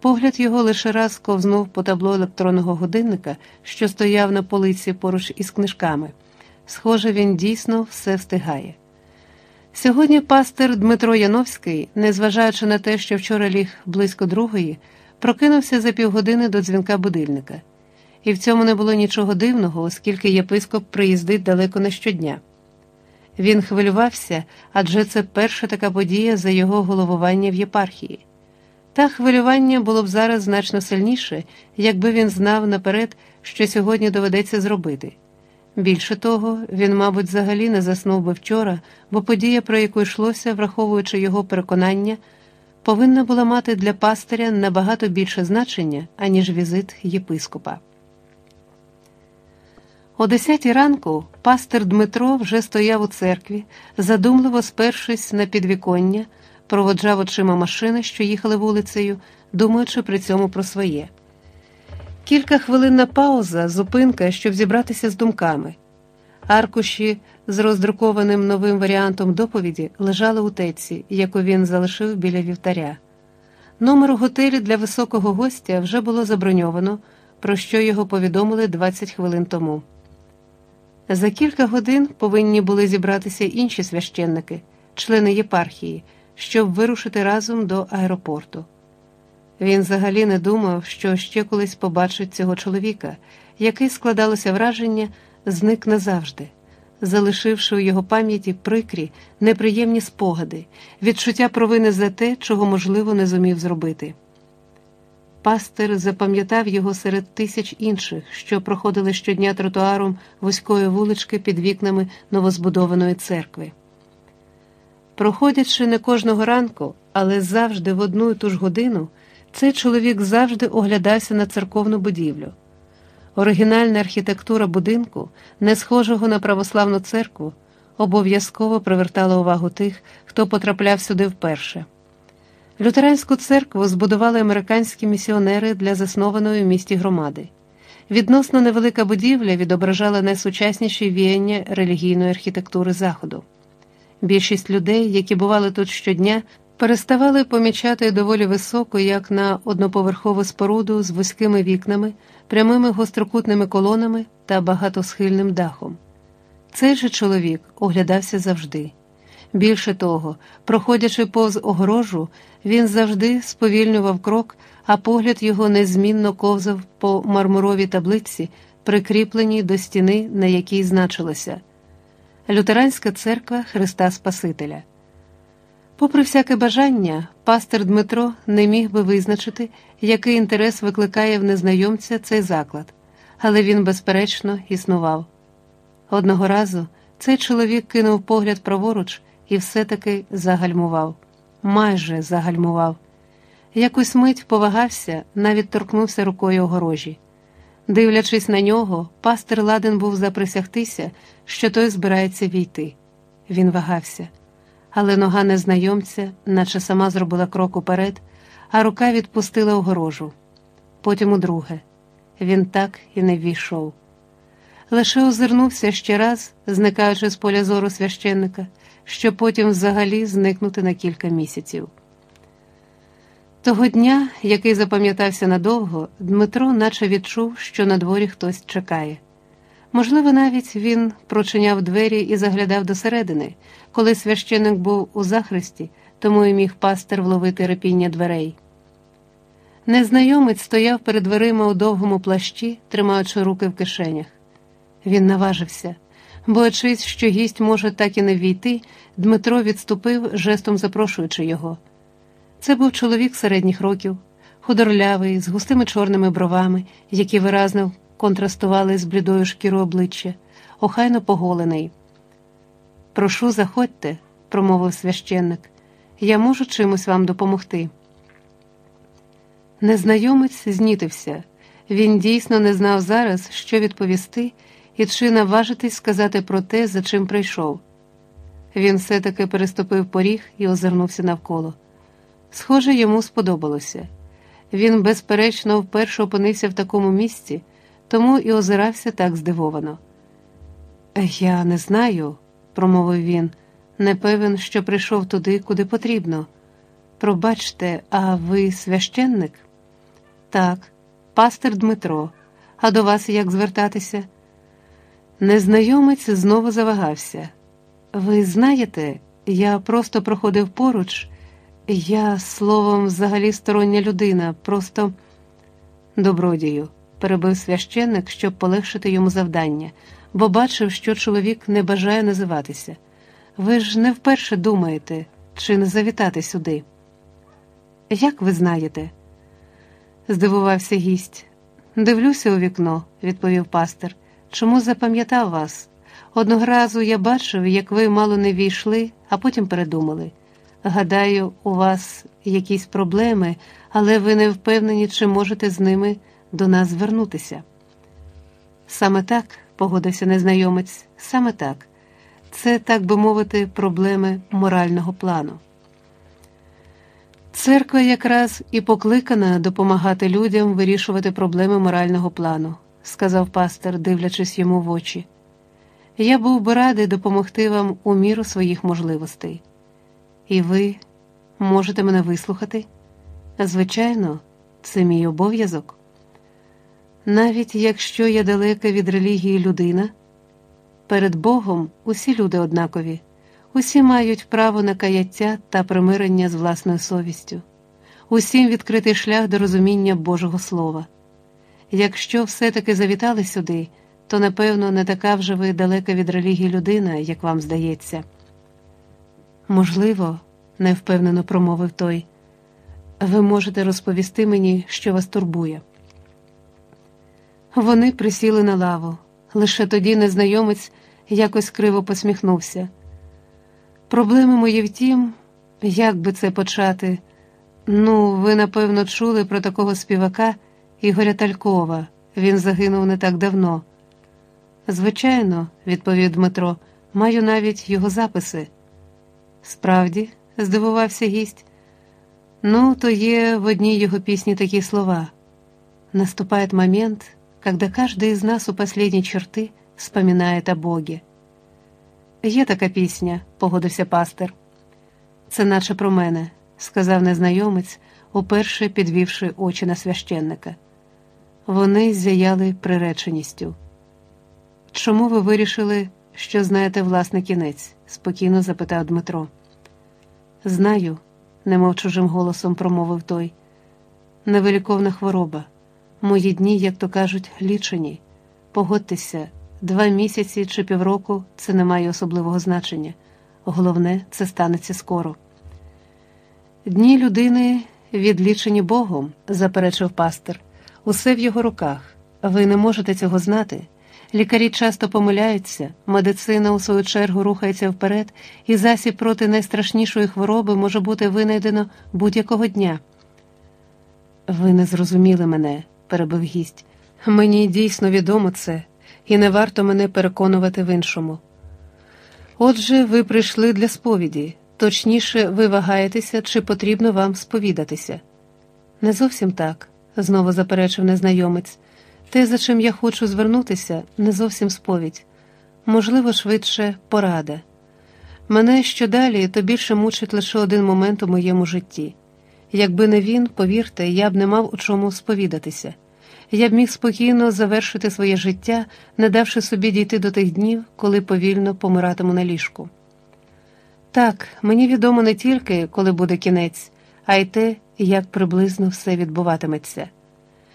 Погляд його лише раз ковзнув по табло електронного годинника, що стояв на полиці поруч із книжками. Схоже, він дійсно все встигає. Сьогодні пастир Дмитро Яновський, незважаючи на те, що вчора ліг близько другої, прокинувся за півгодини до дзвінка будильника. І в цьому не було нічого дивного, оскільки єпископ приїздить далеко не щодня. Він хвилювався, адже це перша така подія за його головування в єпархії. Та хвилювання було б зараз значно сильніше, якби він знав наперед, що сьогодні доведеться зробити. Більше того, він, мабуть, взагалі не заснув би вчора, бо подія, про яку йшлося, враховуючи його переконання, повинна була мати для пастиря набагато більше значення, аніж візит єпископа. О десятій ранку пастир Дмитро вже стояв у церкві, задумливо спершись на підвіконня, проводжав очима машини, що їхали вулицею, думаючи при цьому про своє. Кілька хвилинна пауза, зупинка, щоб зібратися з думками. Аркуші з роздрукованим новим варіантом доповіді лежали у теці, яку він залишив біля вівтаря. Номер у готелі для високого гостя вже було заброньовано, про що його повідомили 20 хвилин тому. За кілька годин повинні були зібратися інші священники, члени єпархії, щоб вирушити разом до аеропорту. Він взагалі не думав, що ще колись побачить цього чоловіка, який складалося враження, зник назавжди, залишивши у його пам'яті прикрі, неприємні спогади, відчуття провини за те, чого, можливо, не зумів зробити. Пастир запам'ятав його серед тисяч інших, що проходили щодня тротуаром вузької вулички під вікнами новозбудованої церкви. Проходячи не кожного ранку, але завжди в одну і ту ж годину, цей чоловік завжди оглядався на церковну будівлю. Оригінальна архітектура будинку, не схожого на православну церкву, обов'язково привертала увагу тих, хто потрапляв сюди вперше. Лютеранську церкву збудували американські місіонери для заснованої в місті громади. Відносно невелика будівля відображала найсучасніші віяння релігійної архітектури Заходу. Більшість людей, які бували тут щодня, переставали помічати доволі високо, як на одноповерхову споруду з вузькими вікнами, прямими гострокутними колонами та багатосхильним дахом. Цей же чоловік оглядався завжди. Більше того, проходячи повз огорожу, він завжди сповільнював крок, а погляд його незмінно ковзав по мармуровій таблиці, прикріпленій до стіни, на якій значилося Лютеранська церква Христа Спасителя. Попри всяке бажання, пастир Дмитро не міг би визначити, який інтерес викликає в незнайомця цей заклад, але він, безперечно, існував. Одного разу цей чоловік кинув погляд праворуч і все-таки загальмував, майже загальмував. Якусь мить повагався, навіть торкнувся рукою огорожі. Дивлячись на нього, пастир ладен був заприсягтися, що той збирається війти. Він вагався, але нога незнайомця, наче сама зробила крок уперед, а рука відпустила огорожу. Потім удруге. Він так і не ввійшов. Лише озирнувся ще раз, зникаючи з поля зору священника, щоб потім взагалі зникнути на кілька місяців. Того дня, який запам'ятався надовго, Дмитро наче відчув, що на дворі хтось чекає. Можливо, навіть він прочиняв двері і заглядав досередини, коли священик був у захисті, тому й міг пастир вловити репіння дверей. Незнайомець стояв перед дверима у довгому плащі, тримаючи руки в кишенях. Він наважився. Боячись, що гість може так і не ввійти, Дмитро відступив, жестом запрошуючи його. Це був чоловік середніх років, худорлявий, з густими чорними бровами, які виразно контрастували з блідою шкіру обличчя, охайно поголений. Прошу, заходьте, промовив священник, я можу чимось вам допомогти. Незнайомець знітився. Він дійсно не знав зараз, що відповісти і чи наважитись сказати про те, за чим прийшов. Він все таки переступив поріг і озирнувся навколо. Схоже, йому сподобалося. Він, безперечно, вперше опинився в такому місці, тому і озирався так здивовано. Я не знаю, промовив він, не певен, що прийшов туди, куди потрібно. Пробачте, а ви священник? Так, пастир Дмитро. А до вас як звертатися? Незнайомець знову завагався. Ви знаєте, я просто проходив поруч, я, словом, взагалі стороння людина, просто добродію, перебив священник, щоб полегшити йому завдання, бо бачив, що чоловік не бажає називатися. Ви ж не вперше думаєте, чи не завітати сюди. Як ви знаєте? здивувався гість. Дивлюся у вікно, відповів пастир. Чому запам'ятав вас? Одного разу я бачив, як ви мало не війшли, а потім передумали. Гадаю, у вас якісь проблеми, але ви не впевнені, чи можете з ними до нас звернутися. Саме так, погодився незнайомець, саме так. Це, так би мовити, проблеми морального плану. Церква якраз і покликана допомагати людям вирішувати проблеми морального плану, сказав пастор, дивлячись йому в очі. Я був би радий допомогти вам у міру своїх можливостей. І ви можете мене вислухати? Звичайно, це мій обов'язок. Навіть якщо я далека від релігії людина, перед Богом усі люди однакові. Усі мають право на каяття та примирення з власною совістю, усім відкритий шлях до розуміння Божого Слова. Якщо все-таки завітали сюди, то напевно не така вже ви далека від релігії людина, як вам здається. Можливо, невпевнено промовив той, ви можете розповісти мені, що вас турбує. Вони присіли на лаву. Лише тоді незнайомець якось криво посміхнувся. Проблеми мої в тім, як би це почати. Ну, ви, напевно, чули про такого співака Ігоря Талькова. Він загинув не так давно. Звичайно, відповів Дмитро, маю навіть його записи. Справді, здивувався гість. Ну, то є в одній його пісні такі слова. Наступает момент, когда каждый из нас у последней черты вспоминает о Боге. Є така пісня, погодився пастир. Це наче про мене, сказав незнайомець, уперше підвівши очі на священника. Вони зяяли приреченістю. Чому ви вирішили, що знаєте власний кінець? спокійно запитав Дмитро. Знаю, немов чужим голосом промовив той. Невиліковна хвороба. Мої дні, як то кажуть, лічені. Погодьтеся. Два місяці чи півроку це не має особливого значення. Головне, це станеться скоро. Дні людини відлічені Богом, заперечив пастир. Усе в його руках. Ви не можете цього знати. Лікарі часто помиляються, медицина, у свою чергу, рухається вперед, і засіб проти найстрашнішої хвороби може бути винайдено будь-якого дня. Ви не зрозуміли мене, перебив гість. Мені дійсно відомо це і не варто мене переконувати в іншому. Отже, ви прийшли для сповіді, точніше, ви вагаєтеся, чи потрібно вам сповідатися. Не зовсім так, знову заперечив незнайомець. Те, за чим я хочу звернутися, не зовсім сповідь, можливо, швидше порада. Мене що далі, то більше мучить лише один момент у моєму житті. Якби не він, повірте, я б не мав у чому сповідатися я б міг спокійно завершити своє життя, не давши собі дійти до тих днів, коли повільно помиратиму на ліжку. Так, мені відомо не тільки, коли буде кінець, а й те, як приблизно все відбуватиметься.